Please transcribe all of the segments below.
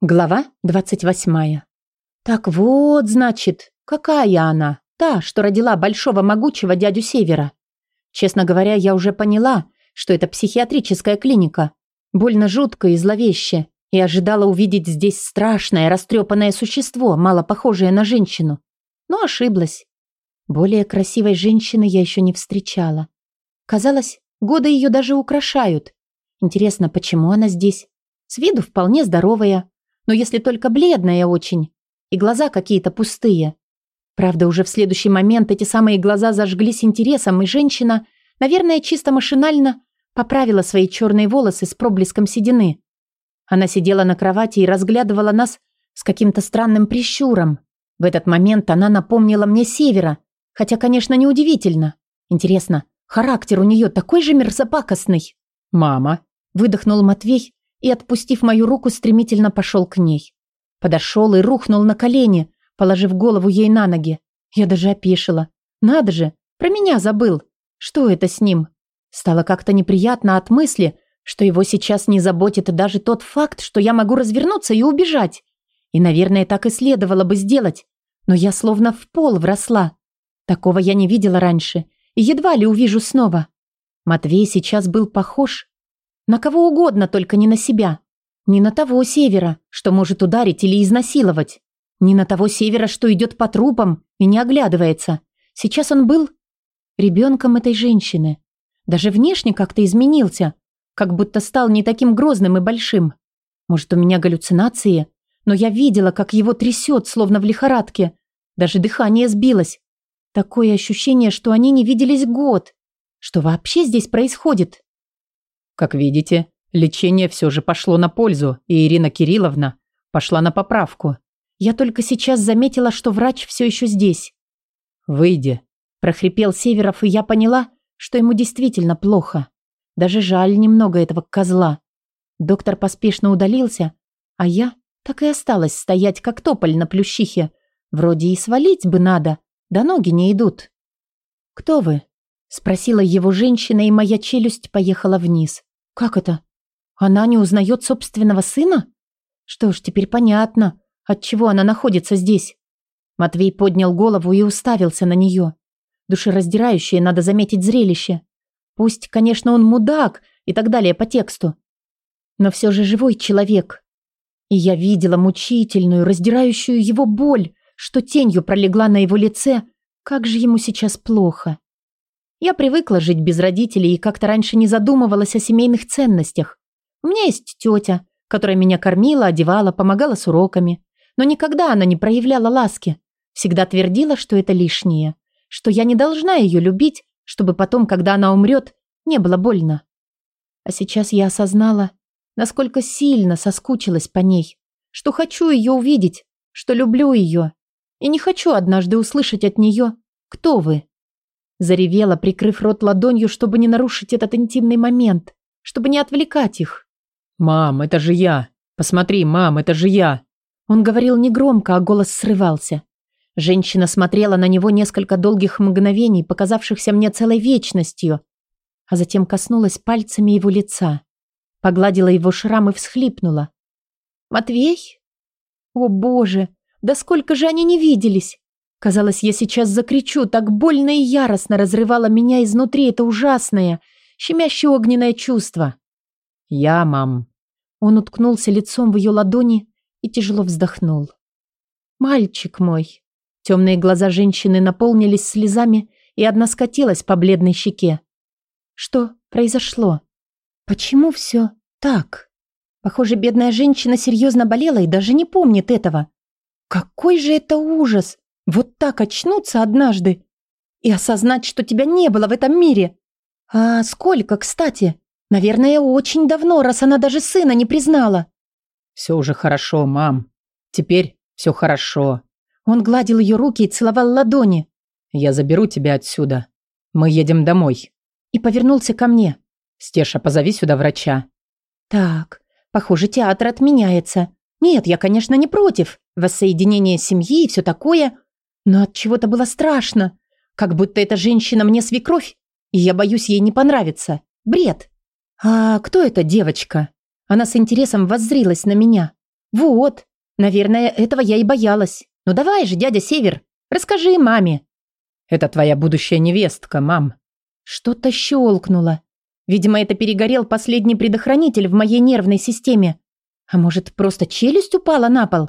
Глава 28. Так вот, значит, какая она? Та, что родила большого могучего дядю Севера. Честно говоря, я уже поняла, что это психиатрическая клиника. Больно жутко и зловеще. И ожидала увидеть здесь страшное, растрепанное существо, мало похожее на женщину. Но ошиблась. Более красивой женщины я еще не встречала. Казалось, годы ее даже украшают. Интересно, почему она здесь? С виду вполне здоровая, но если только бледная очень, и глаза какие-то пустые. Правда, уже в следующий момент эти самые глаза зажглись интересом, и женщина, наверное, чисто машинально поправила свои черные волосы с проблеском седины. Она сидела на кровати и разглядывала нас с каким-то странным прищуром. В этот момент она напомнила мне Севера, хотя, конечно, неудивительно. Интересно, характер у нее такой же мерзопакостный? «Мама», – выдохнул Матвей, и, отпустив мою руку, стремительно пошел к ней. Подошел и рухнул на колени, положив голову ей на ноги. Я даже опешила. Надо же, про меня забыл. Что это с ним? Стало как-то неприятно от мысли, что его сейчас не заботит даже тот факт, что я могу развернуться и убежать. И, наверное, так и следовало бы сделать. Но я словно в пол вросла. Такого я не видела раньше и едва ли увижу снова. Матвей сейчас был похож на кого угодно, только не на себя. Не на того севера, что может ударить или изнасиловать. Не на того севера, что идет по трупам и не оглядывается. Сейчас он был ребенком этой женщины. Даже внешне как-то изменился, как будто стал не таким грозным и большим. Может, у меня галлюцинации, но я видела, как его трясет, словно в лихорадке. Даже дыхание сбилось. Такое ощущение, что они не виделись год. Что вообще здесь происходит? Как видите, лечение все же пошло на пользу, и Ирина Кирилловна пошла на поправку. Я только сейчас заметила, что врач все еще здесь. «Выйди», – прохрипел Северов, и я поняла, что ему действительно плохо. Даже жаль немного этого козла. Доктор поспешно удалился, а я так и осталась стоять, как тополь на плющихе. Вроде и свалить бы надо, да ноги не идут. «Кто вы?» – спросила его женщина, и моя челюсть поехала вниз. Как это? Она не узнает собственного сына? Что ж, теперь понятно, от чего она находится здесь. Матвей поднял голову и уставился на нее. Душераздирающее, надо заметить, зрелище. Пусть, конечно, он мудак и так далее по тексту. Но все же живой человек. И я видела мучительную, раздирающую его боль, что тенью пролегла на его лице. Как же ему сейчас плохо. Я привыкла жить без родителей и как-то раньше не задумывалась о семейных ценностях. У меня есть тетя, которая меня кормила, одевала, помогала с уроками. Но никогда она не проявляла ласки. Всегда твердила, что это лишнее. Что я не должна ее любить, чтобы потом, когда она умрет, не было больно. А сейчас я осознала, насколько сильно соскучилась по ней. Что хочу ее увидеть, что люблю ее. И не хочу однажды услышать от нее «Кто вы?». Заревела, прикрыв рот ладонью, чтобы не нарушить этот интимный момент, чтобы не отвлекать их. «Мам, это же я! Посмотри, мам, это же я!» Он говорил негромко, а голос срывался. Женщина смотрела на него несколько долгих мгновений, показавшихся мне целой вечностью, а затем коснулась пальцами его лица, погладила его шрам и всхлипнула. «Матвей? О, боже, да сколько же они не виделись! Казалось, я сейчас закричу, так больно и яростно разрывало меня изнутри это ужасное, щемящее огненное чувство. «Я, мам». Он уткнулся лицом в ее ладони и тяжело вздохнул. «Мальчик мой». Темные глаза женщины наполнились слезами, и одна скатилась по бледной щеке. «Что произошло? Почему все так?» Похоже, бедная женщина серьезно болела и даже не помнит этого. Какой же это ужас! Вот так очнуться однажды и осознать, что тебя не было в этом мире. А сколько, кстати? Наверное, очень давно, раз она даже сына не признала. Все уже хорошо, мам. Теперь все хорошо. Он гладил ее руки и целовал ладони. Я заберу тебя отсюда. Мы едем домой. И повернулся ко мне. Стеша, позови сюда врача. Так, похоже, театр отменяется. Нет, я, конечно, не против. Воссоединение семьи и все такое. Но от чего-то было страшно. Как будто эта женщина мне свекровь, и я боюсь ей не понравится. Бред. А кто эта девочка? Она с интересом воззрилась на меня. Вот, наверное, этого я и боялась. Ну давай же, дядя Север, расскажи маме. Это твоя будущая невестка, мам. Что-то щелкнуло. Видимо, это перегорел последний предохранитель в моей нервной системе. А может, просто челюсть упала на пол?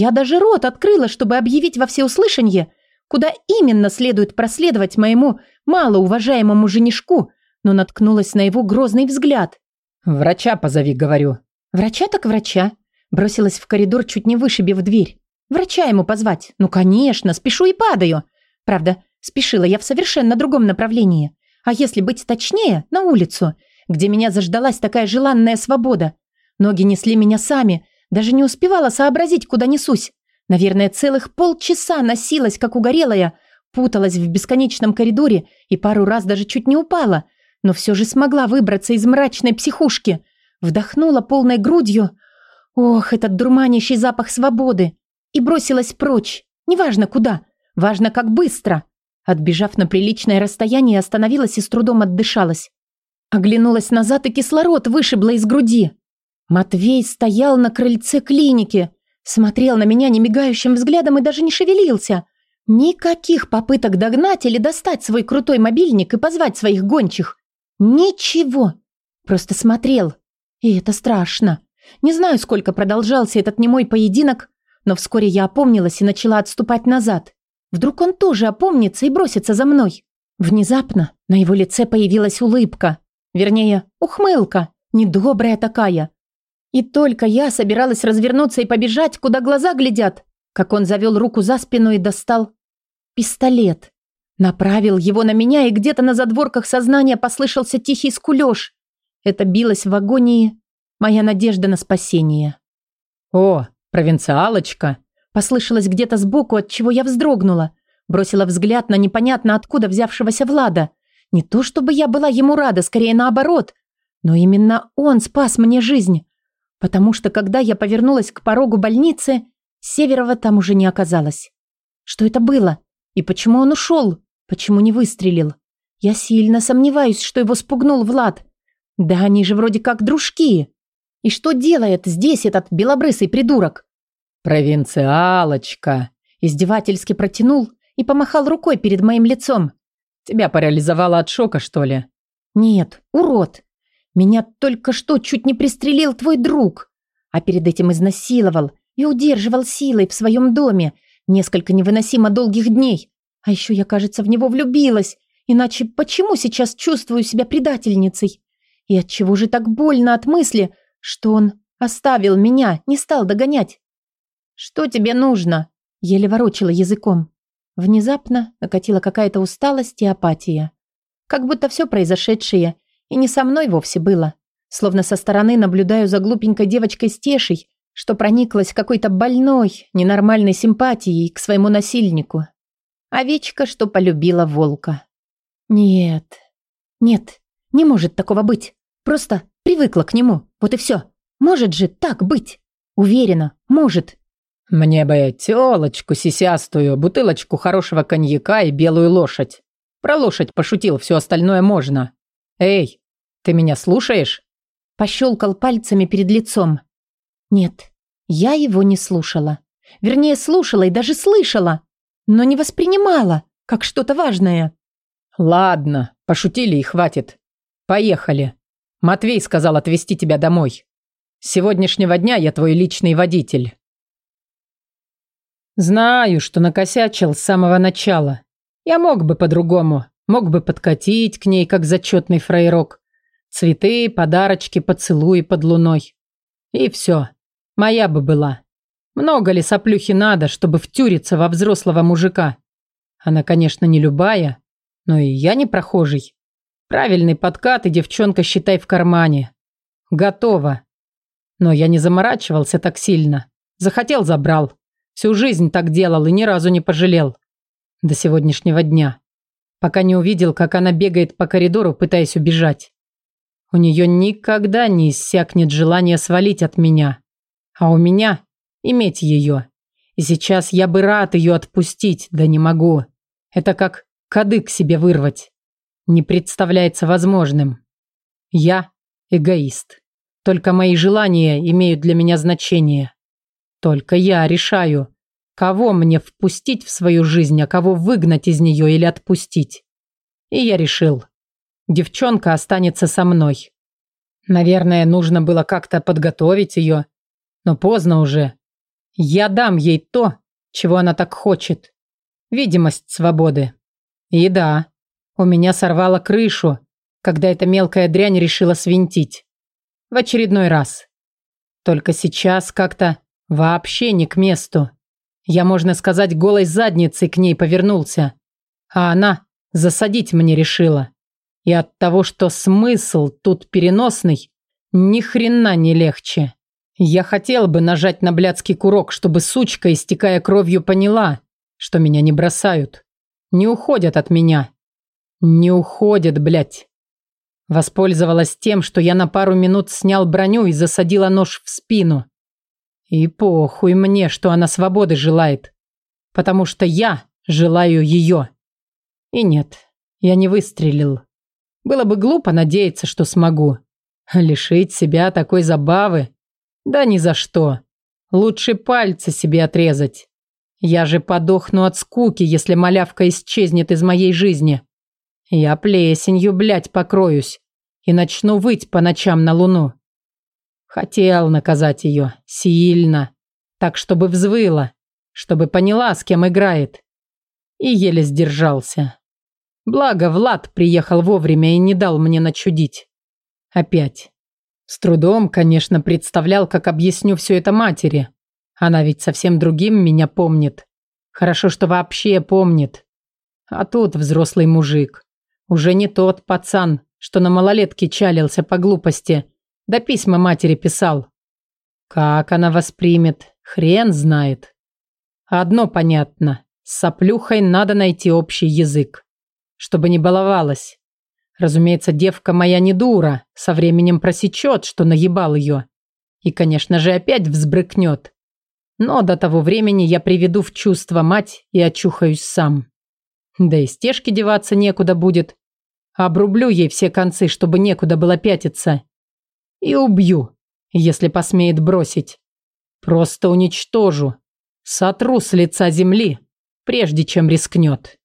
Я даже рот открыла, чтобы объявить во всеуслышание, куда именно следует проследовать моему малоуважаемому женишку, но наткнулась на его грозный взгляд. «Врача позови», — говорю. «Врача так врача». Бросилась в коридор, чуть не вышибив дверь. «Врача ему позвать? Ну, конечно, спешу и падаю. Правда, спешила я в совершенно другом направлении. А если быть точнее, на улицу, где меня заждалась такая желанная свобода. Ноги несли меня сами, даже не успевала сообразить, куда несусь. Наверное, целых полчаса носилась, как угорелая, путалась в бесконечном коридоре и пару раз даже чуть не упала, но все же смогла выбраться из мрачной психушки. Вдохнула полной грудью. Ох, этот дурманящий запах свободы. И бросилась прочь. Неважно куда, важно как быстро. Отбежав на приличное расстояние, остановилась и с трудом отдышалась. Оглянулась назад, и кислород вышибло из груди. Матвей стоял на крыльце клиники, смотрел на меня немигающим взглядом и даже не шевелился. Никаких попыток догнать или достать свой крутой мобильник и позвать своих гончих. Ничего. Просто смотрел. И это страшно. Не знаю, сколько продолжался этот немой поединок, но вскоре я опомнилась и начала отступать назад. Вдруг он тоже опомнится и бросится за мной. Внезапно на его лице появилась улыбка. Вернее, ухмылка. Недобрая такая. И только я собиралась развернуться и побежать, куда глаза глядят, как он завел руку за спину и достал пистолет. Направил его на меня, и где-то на задворках сознания послышался тихий скулёж. Это билось в агонии моя надежда на спасение. «О, провинциалочка!» Послышалось где-то сбоку, от чего я вздрогнула. Бросила взгляд на непонятно откуда взявшегося Влада. Не то чтобы я была ему рада, скорее наоборот. Но именно он спас мне жизнь. Потому что когда я повернулась к порогу больницы, Северова там уже не оказалось. Что это было? И почему он ушел? Почему не выстрелил? Я сильно сомневаюсь, что его спугнул Влад. Да они же вроде как дружки. И что делает здесь этот белобрысый придурок? «Провинциалочка!» Издевательски протянул и помахал рукой перед моим лицом. «Тебя парализовало от шока, что ли?» «Нет, урод. Меня только что чуть не пристрелил твой друг, а перед этим изнасиловал и удерживал силой в своем доме несколько невыносимо долгих дней. А еще я, кажется, в него влюбилась, иначе почему сейчас чувствую себя предательницей? И от чего же так больно от мысли, что он оставил меня, не стал догонять?» «Что тебе нужно?» Еле ворочила языком. Внезапно накатила какая-то усталость и апатия. Как будто все произошедшее и не со мной вовсе было. Словно со стороны наблюдаю за глупенькой девочкой Стешей, что прониклась какой-то больной, ненормальной симпатией к своему насильнику. Овечка, что полюбила волка. Нет, нет, не может такого быть. Просто привыкла к нему, вот и все. Может же так быть. Уверена, может. «Мне бы тёлочку сисястую, бутылочку хорошего коньяка и белую лошадь. Про лошадь пошутил, все остальное можно. Эй, ты меня слушаешь?» Пощелкал пальцами перед лицом. Нет, я его не слушала. Вернее, слушала и даже слышала, но не воспринимала, как что-то важное. «Ладно, пошутили и хватит. Поехали. Матвей сказал отвезти тебя домой. С сегодняшнего дня я твой личный водитель». Знаю, что накосячил с самого начала. Я мог бы по-другому. Мог бы подкатить к ней, как зачетный фрейрок. Цветы, подарочки, поцелуи под луной. И все. Моя бы была. Много ли соплюхи надо, чтобы втюриться во взрослого мужика? Она, конечно, не любая, но и я не прохожий. Правильный подкат и девчонка, считай, в кармане. Готово. Но я не заморачивался так сильно. Захотел – забрал. Всю жизнь так делал и ни разу не пожалел. До сегодняшнего дня. Пока не увидел, как она бегает по коридору, пытаясь убежать. У нее никогда не иссякнет желание свалить от меня. А у меня иметь ее. И сейчас я бы рад ее отпустить, да не могу. Это как кадык себе вырвать. Не представляется возможным. Я эгоист. Только мои желания имеют для меня значение. Только я решаю, кого мне впустить в свою жизнь, а кого выгнать из нее или отпустить. И я решил, девчонка останется со мной. Наверное, нужно было как-то подготовить ее, но поздно уже. Я дам ей то, чего она так хочет. Видимость свободы. И да, у меня сорвало крышу, когда эта мелкая дрянь решила свинтить. В очередной раз. Только сейчас как-то вообще не к месту. Я, можно сказать, голой задницей к ней повернулся. А она засадить мне решила. И от того, что смысл тут переносный, ни хрена не легче. Я хотел бы нажать на блядский курок, чтобы сучка, истекая кровью, поняла, что меня не бросают. Не уходят от меня. Не уходят, блядь. Воспользовалась тем, что я на пару минут снял броню и засадила нож в спину. И похуй мне, что она свободы желает. Потому что я желаю ее. И нет, я не выстрелил. Было бы глупо надеяться, что смогу. Лишить себя такой забавы? Да ни за что. Лучше пальцы себе отрезать. Я же подохну от скуки, если малявка исчезнет из моей жизни. Я плесенью, блядь, покроюсь и начну выть по ночам на луну. Хотел наказать ее. Сильно. Так, чтобы взвыла. Чтобы поняла, с кем играет. И еле сдержался. Благо, Влад приехал вовремя и не дал мне начудить. Опять. С трудом, конечно, представлял, как объясню все это матери. Она ведь совсем другим меня помнит. Хорошо, что вообще помнит. А тут взрослый мужик. Уже не тот пацан, что на малолетке чалился по глупости, да письма матери писал. Как она воспримет, хрен знает. Одно понятно, с соплюхой надо найти общий язык чтобы не баловалась. Разумеется, девка моя не дура, со временем просечет, что наебал ее. И, конечно же, опять взбрыкнет. Но до того времени я приведу в чувство мать и очухаюсь сам. Да и стежки деваться некуда будет. Обрублю ей все концы, чтобы некуда было пятиться. И убью, если посмеет бросить. Просто уничтожу. Сотру с лица земли, прежде чем рискнет.